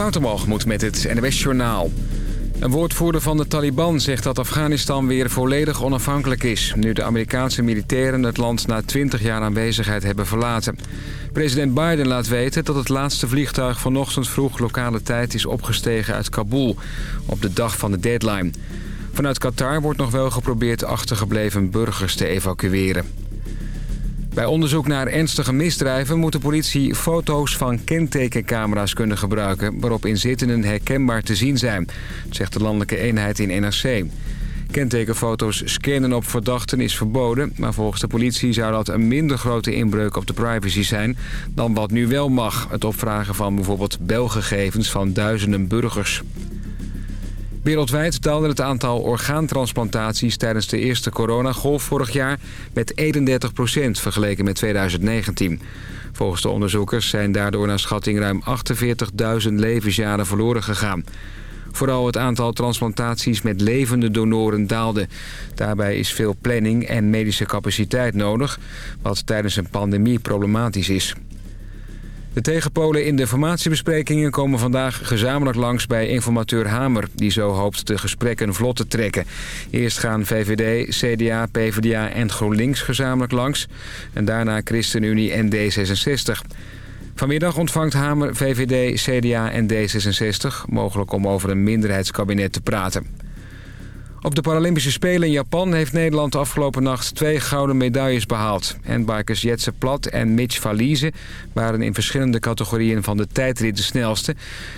Watermalgemoed met het NWS Journaal. Een woordvoerder van de Taliban zegt dat Afghanistan weer volledig onafhankelijk is... nu de Amerikaanse militairen het land na 20 jaar aanwezigheid hebben verlaten. President Biden laat weten dat het laatste vliegtuig vanochtend vroeg lokale tijd is opgestegen uit Kabul... op de dag van de deadline. Vanuit Qatar wordt nog wel geprobeerd achtergebleven burgers te evacueren. Bij onderzoek naar ernstige misdrijven moet de politie foto's van kentekencamera's kunnen gebruiken... waarop inzittenden herkenbaar te zien zijn, zegt de landelijke eenheid in NRC. Kentekenfoto's scannen op verdachten is verboden... maar volgens de politie zou dat een minder grote inbreuk op de privacy zijn... dan wat nu wel mag, het opvragen van bijvoorbeeld belgegevens van duizenden burgers. Wereldwijd daalde het aantal orgaantransplantaties tijdens de eerste coronagolf vorig jaar met 31% vergeleken met 2019. Volgens de onderzoekers zijn daardoor naar schatting ruim 48.000 levensjaren verloren gegaan. Vooral het aantal transplantaties met levende donoren daalde. Daarbij is veel planning en medische capaciteit nodig, wat tijdens een pandemie problematisch is. De tegenpolen in de formatiebesprekingen komen vandaag gezamenlijk langs bij informateur Hamer... die zo hoopt de gesprekken vlot te trekken. Eerst gaan VVD, CDA, PvdA en GroenLinks gezamenlijk langs... en daarna ChristenUnie en D66. Vanmiddag ontvangt Hamer VVD, CDA en D66... mogelijk om over een minderheidskabinet te praten. Op de Paralympische Spelen in Japan heeft Nederland de afgelopen nacht twee gouden medailles behaald. Handbikers Jetse Plat en Mitch Valise waren in verschillende categorieën van de tijdrit de snelste.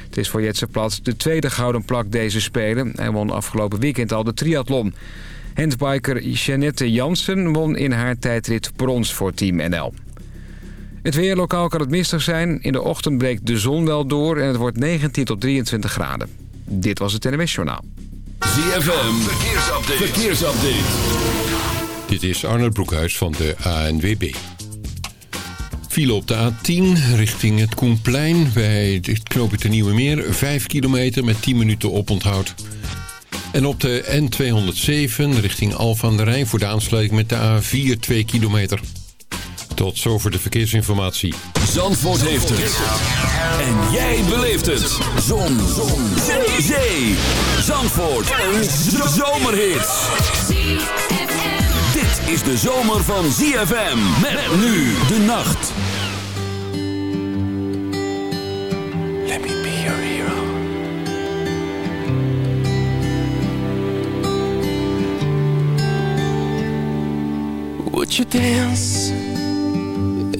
Het is voor Jetse Plat de tweede gouden plak deze Spelen. Hij won afgelopen weekend al de triathlon. Handbiker Jeannette Jansen won in haar tijdrit brons voor Team NL. Het weer lokaal kan het mistig zijn. In de ochtend breekt de zon wel door en het wordt 19 tot 23 graden. Dit was het NMS Journaal. ZFM, verkeersupdate. verkeersupdate. Dit is Arnold Broekhuis van de ANWB. File op de A10 richting het Koenplein bij het knooppunt de Nieuwe Meer. 5 kilometer met 10 minuten oponthoud. En op de N207 richting Alphen aan de Rijn voor de aansluiting met de A4 2 kilometer. Tot zover de verkeersinformatie. Zandvoort heeft het. En jij beleeft het. Zon. Zon. Zee. Zee. Zandvoort. Een zomerhit. Dit is de zomer van ZFM. Met nu de nacht. Let me be your hero. Would you dance?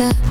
up.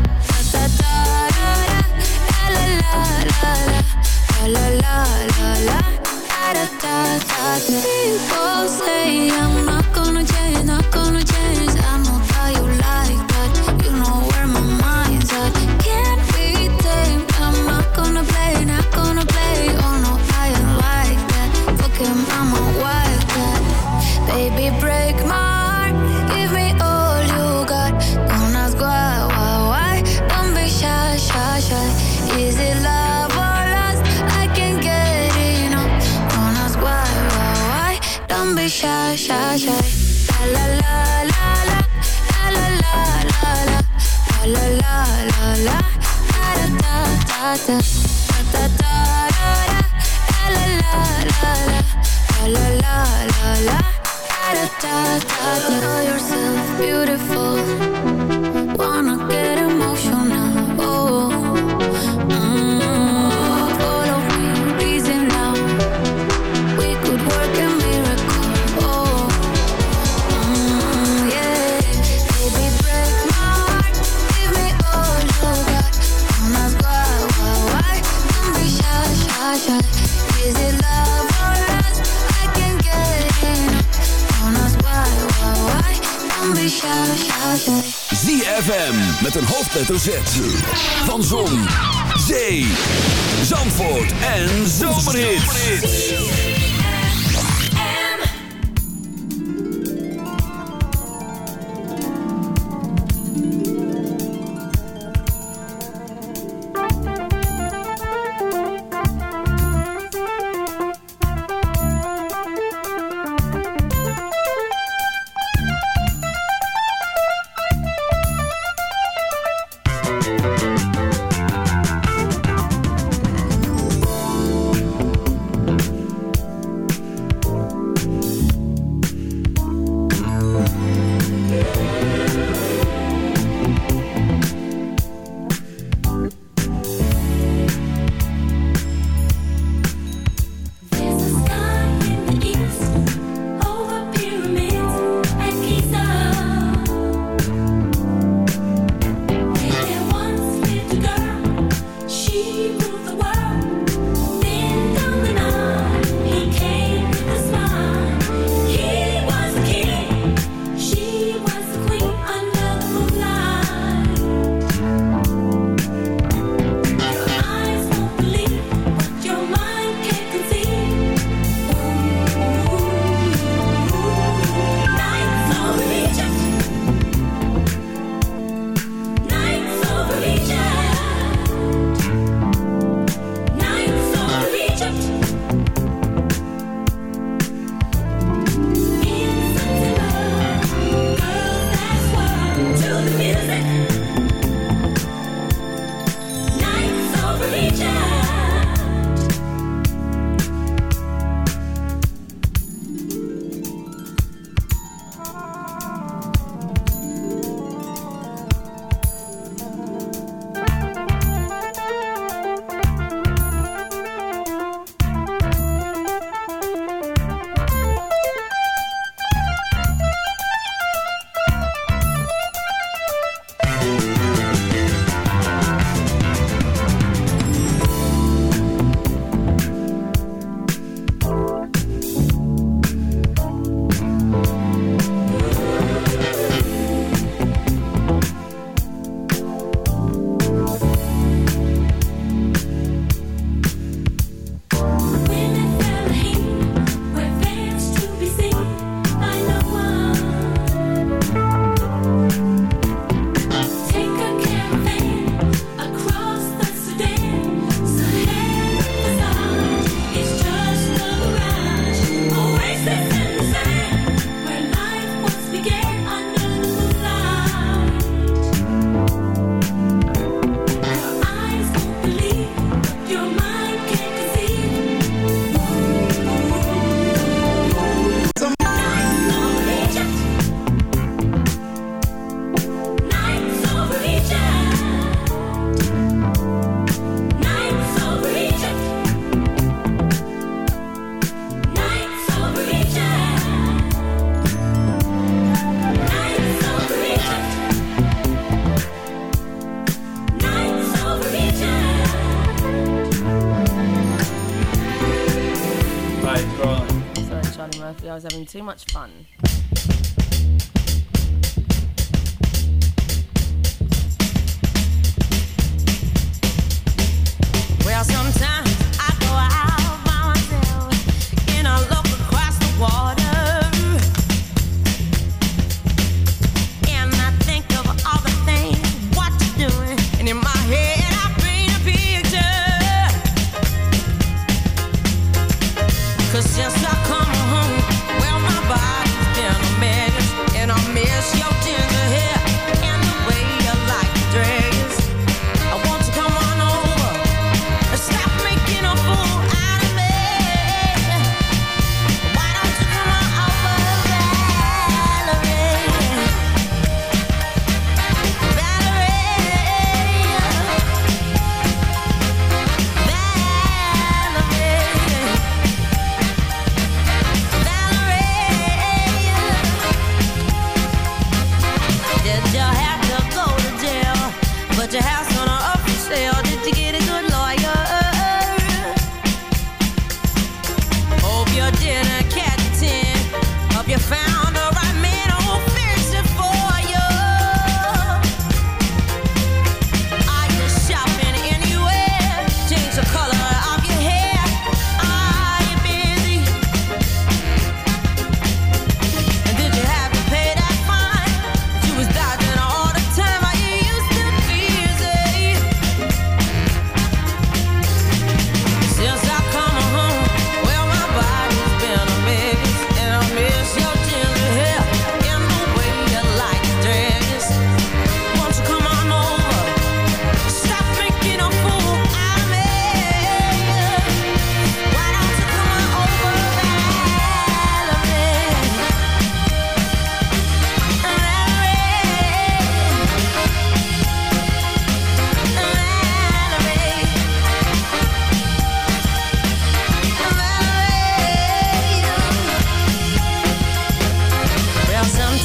hoofdletter Z Too much fun.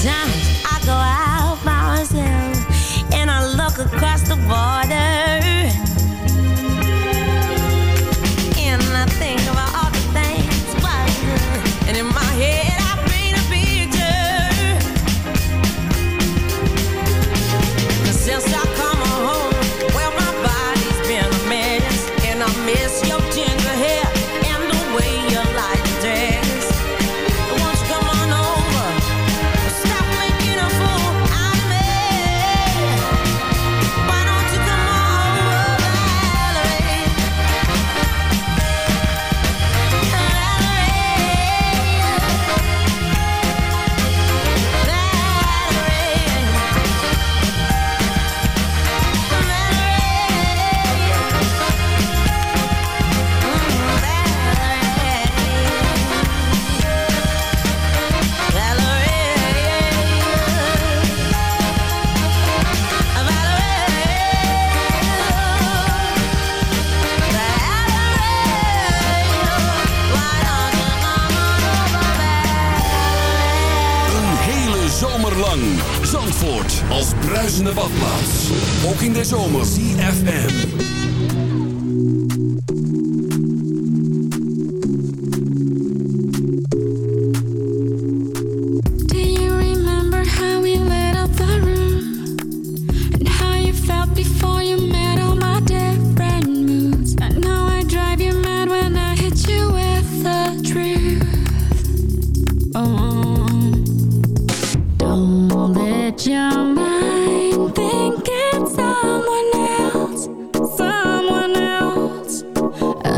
time.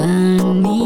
Mm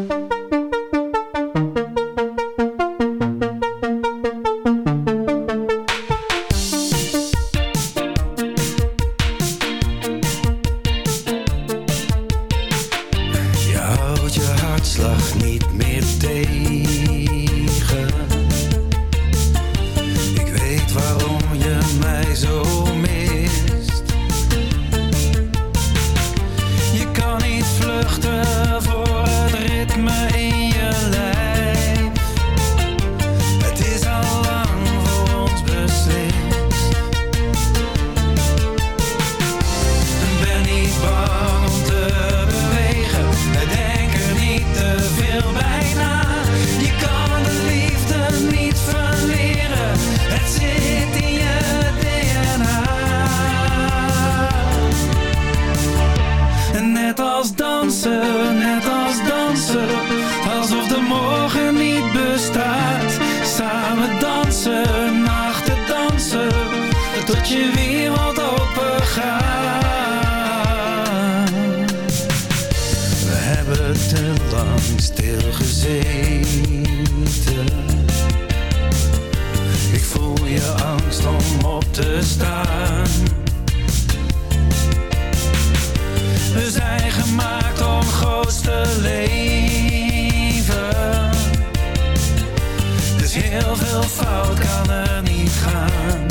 de wereld opengaat. We hebben te lang stilgezeten. Ik voel je angst om op te staan. We zijn gemaakt om groot te leven. is heel veel fout kan er niet gaan.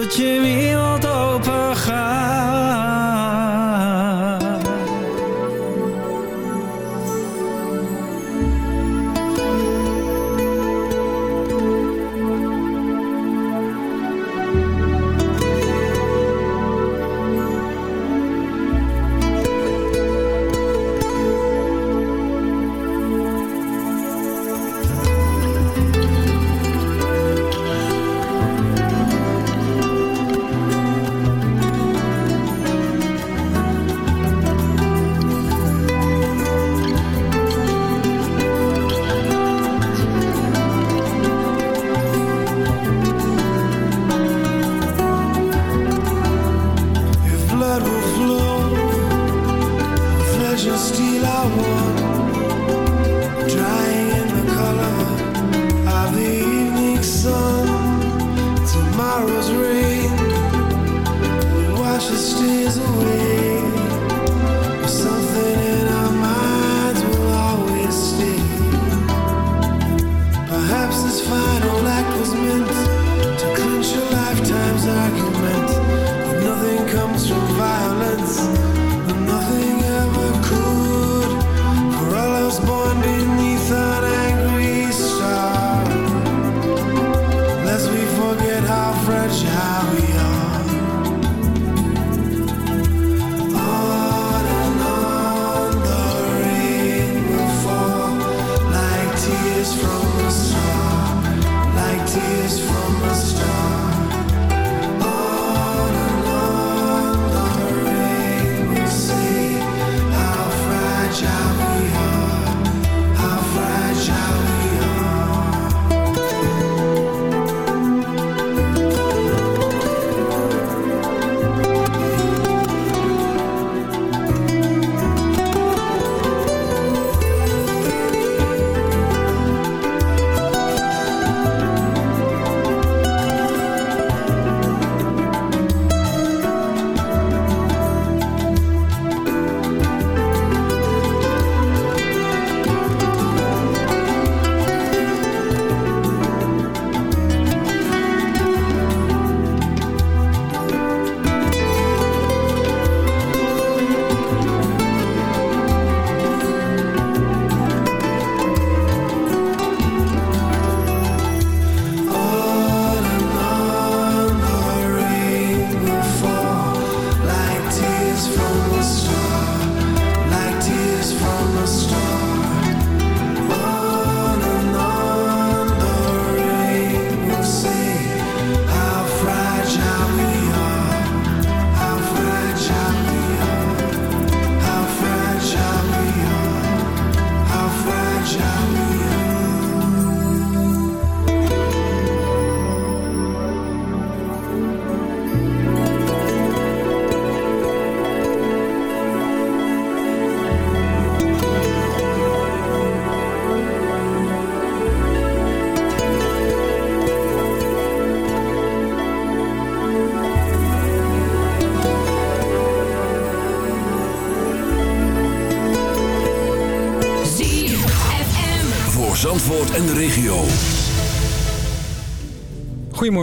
dat je wereld open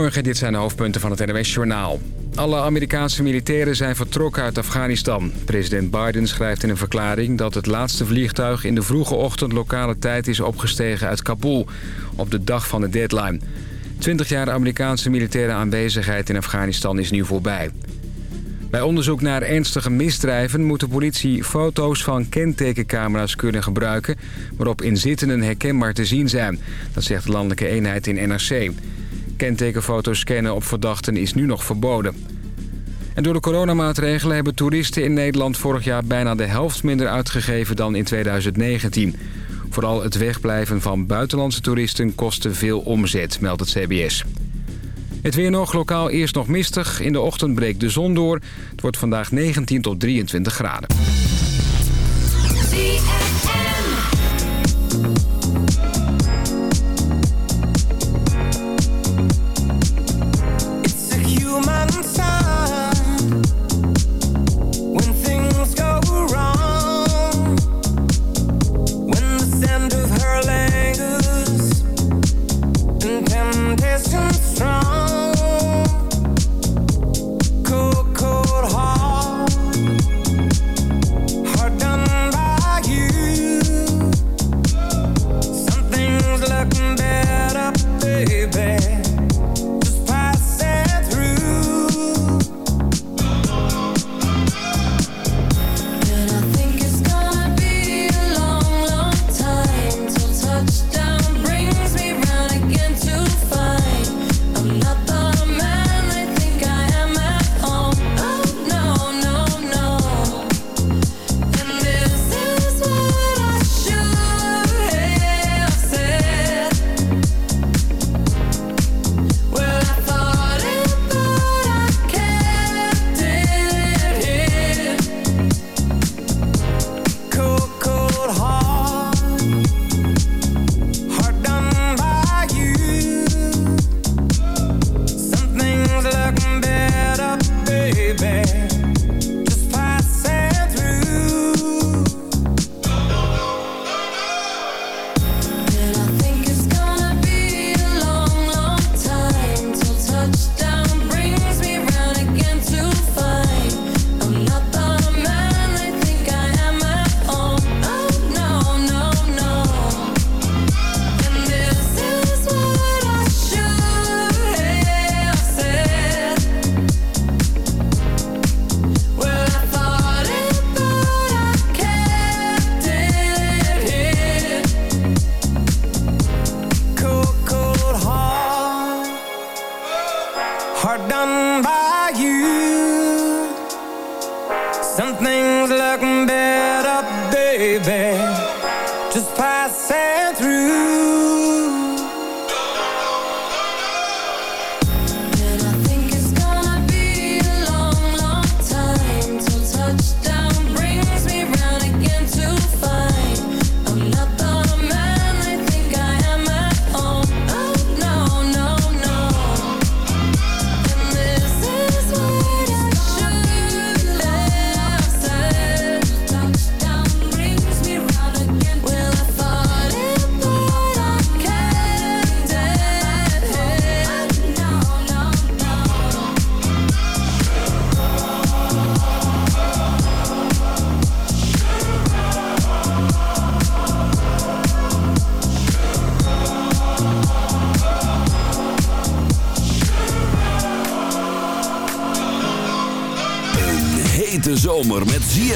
Goedemorgen, dit zijn de hoofdpunten van het NWS-journaal. Alle Amerikaanse militairen zijn vertrokken uit Afghanistan. President Biden schrijft in een verklaring dat het laatste vliegtuig... in de vroege ochtend lokale tijd is opgestegen uit Kabul... op de dag van de deadline. 20 jaar Amerikaanse militaire aanwezigheid in Afghanistan is nu voorbij. Bij onderzoek naar ernstige misdrijven moet de politie foto's van kentekencamera's kunnen gebruiken... waarop inzittenden herkenbaar te zien zijn. Dat zegt de landelijke eenheid in NRC. Kentekenfoto's scannen op verdachten is nu nog verboden. En door de coronamaatregelen hebben toeristen in Nederland vorig jaar bijna de helft minder uitgegeven dan in 2019. Vooral het wegblijven van buitenlandse toeristen kostte veel omzet, meldt het CBS. Het weer nog, lokaal eerst nog mistig. In de ochtend breekt de zon door. Het wordt vandaag 19 tot 23 graden.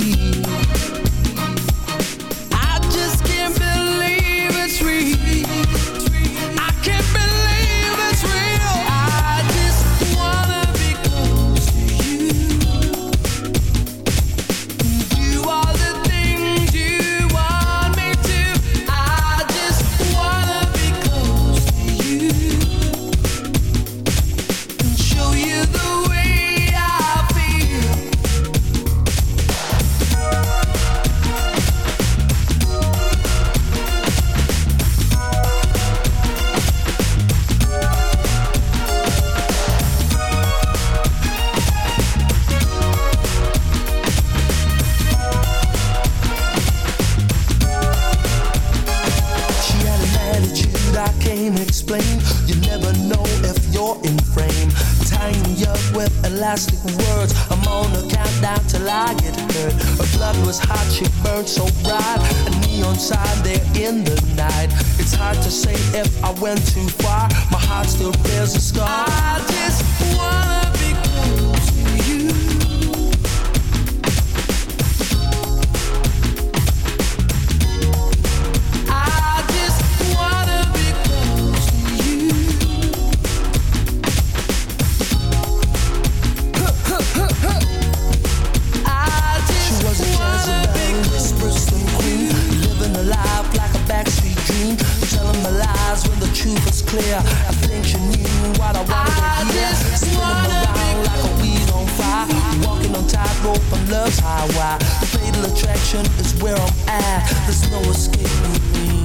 me. Is where I'm at. There's no escaping me.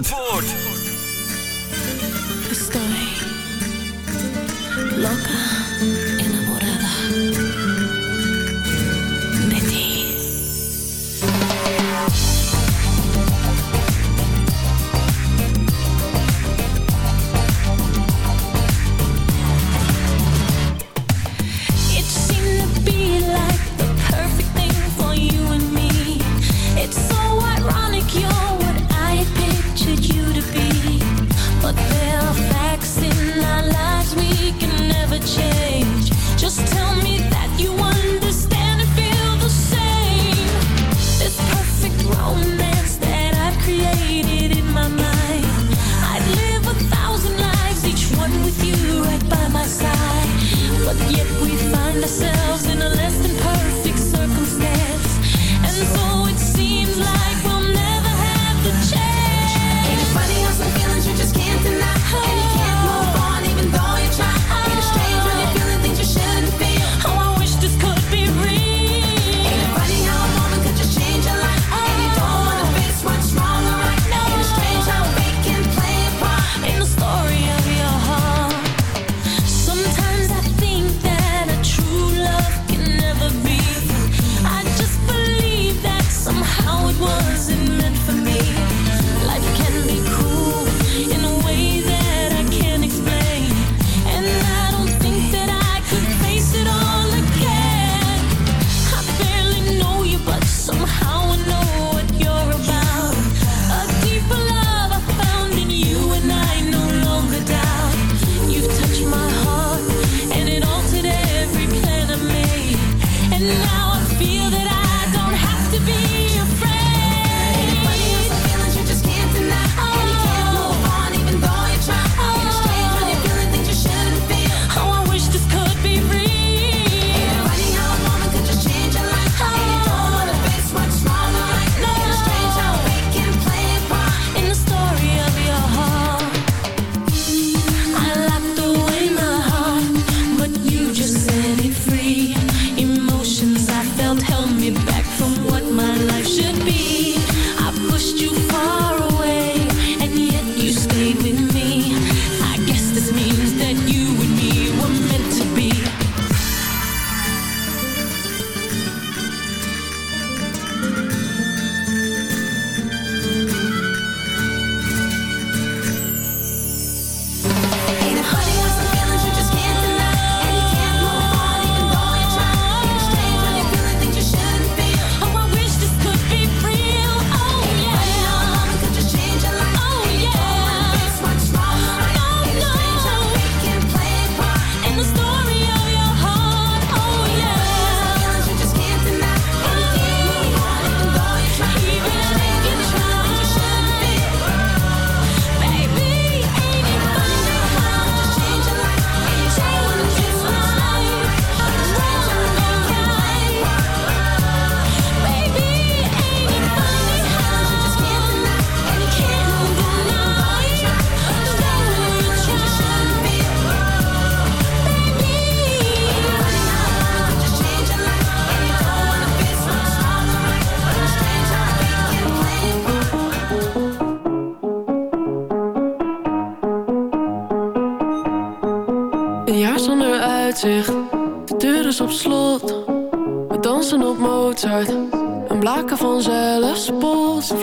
Zandvoort.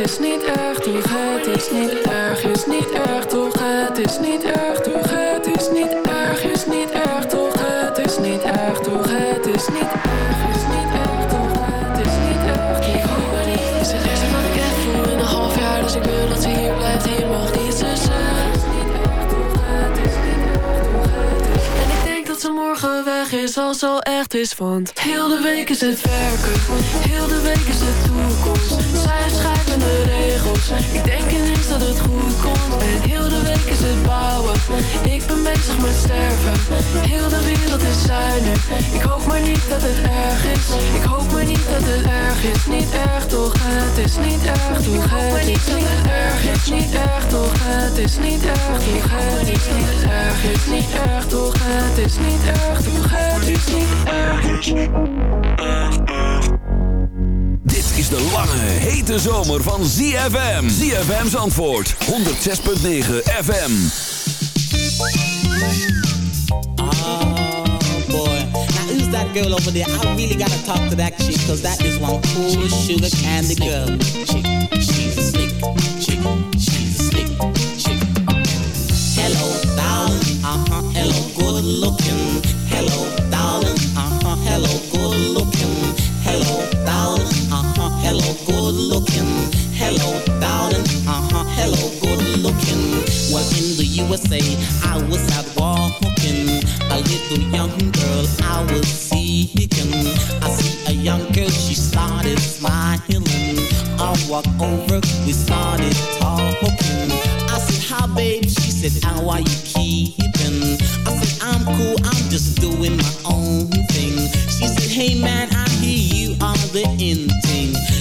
is niet erg toch Het is niet erg, is niet erg toch, het is niet erg toch Het is niet erg, is niet erg toch, het is niet erg toch Het is niet erg, dat ze morgen weg is als ze al echt is Want heel de week is het werken Heel de week is de toekomst. Zij schrijven de regels Ik denk ineens dat het goed komt. En heel de week is het bouwen Ik ben bezig met sterven. Heel de wereld is nu Ik hoop maar niet dat het erg is. Ik hoop maar niet dat het erg is Niet erg toch, het is niet erg toch Het is. Niet erg, het is niet erg toch Het is niet erg toch Het is. Niet erg, het is niet erg toch Het is erg toch Het is niet erg Dit is de lange, hete zomer van ZFM. ZFM's antwoord, 106.9 FM. Oh boy. Now who's that girl over there? I really gotta talk to that chick, cause that is one cool sugar candy girl. Chick, she's a slick chick, she's a slick chick. Hello, I was ball hookin'. A little young girl, I was see. I see a young girl, she started smiling. Walk over, we started talking. I said, hi babe, she said, how are you keeping? I said, I'm cool, I'm just doing my own thing. She said, hey man, I hear you are the in thing.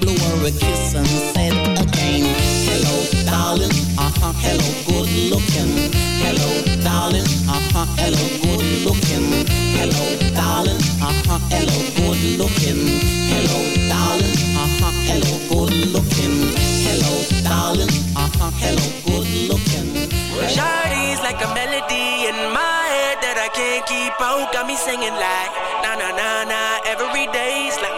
Blew her a kiss and said again, Hello, darling. Uh huh. Hello, good looking. Hello, darling. Uh huh. Hello, good looking. Hello, darling. Uh huh. Hello, good looking. Hello, darling. Uh huh. Hello, good looking. Hello, darling. Uh huh. Hello, good looking. Shawty's like a melody in my head that I can't keep out. Got me singing like na na na na every day's like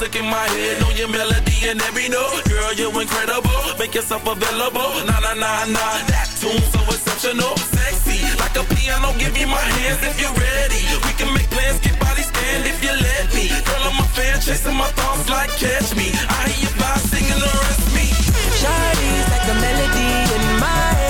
Music in my head, know your melody and every note. Girl, you're incredible, make yourself available. Nah nah nah nah, that tune so exceptional, sexy like a piano. Give me my hands if you're ready. We can make plans, get body stand if you let me. Girl, I'm a fan, chasing my thoughts like catch me. I hear you by singing the rest me. Shawty's like a melody in my head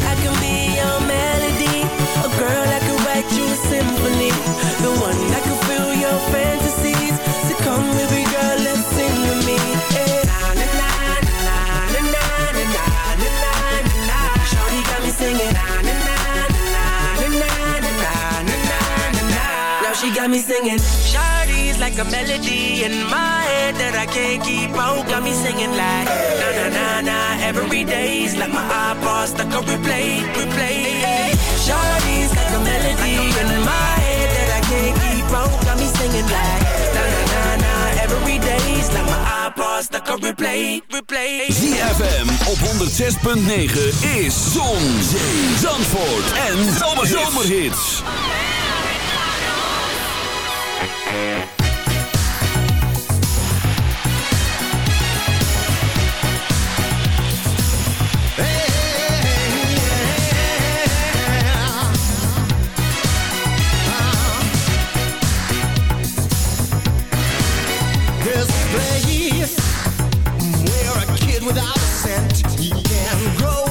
A girl that could write you a symphony. The one that could fill your fantasies. So come, girl, let's sing with me. Na, na, na, na, na, na, na, na, na, na, got me singing. Na, na, na, na, na, na, na, na, na, na. Now she got me singing. Like a melody in my head that I can't keep out. Got me singing like na na na. Every day's like my iPod stuck on replay, replay. Shawty's like a melody in my head that I can't keep out. Got me singing like na na na na. Every day's like my iPod stuck on replay, replay. ZFM op 106.9 is Zon, Zee, Zandvoort en Zomerhits. There's place where a kid without a cent can grow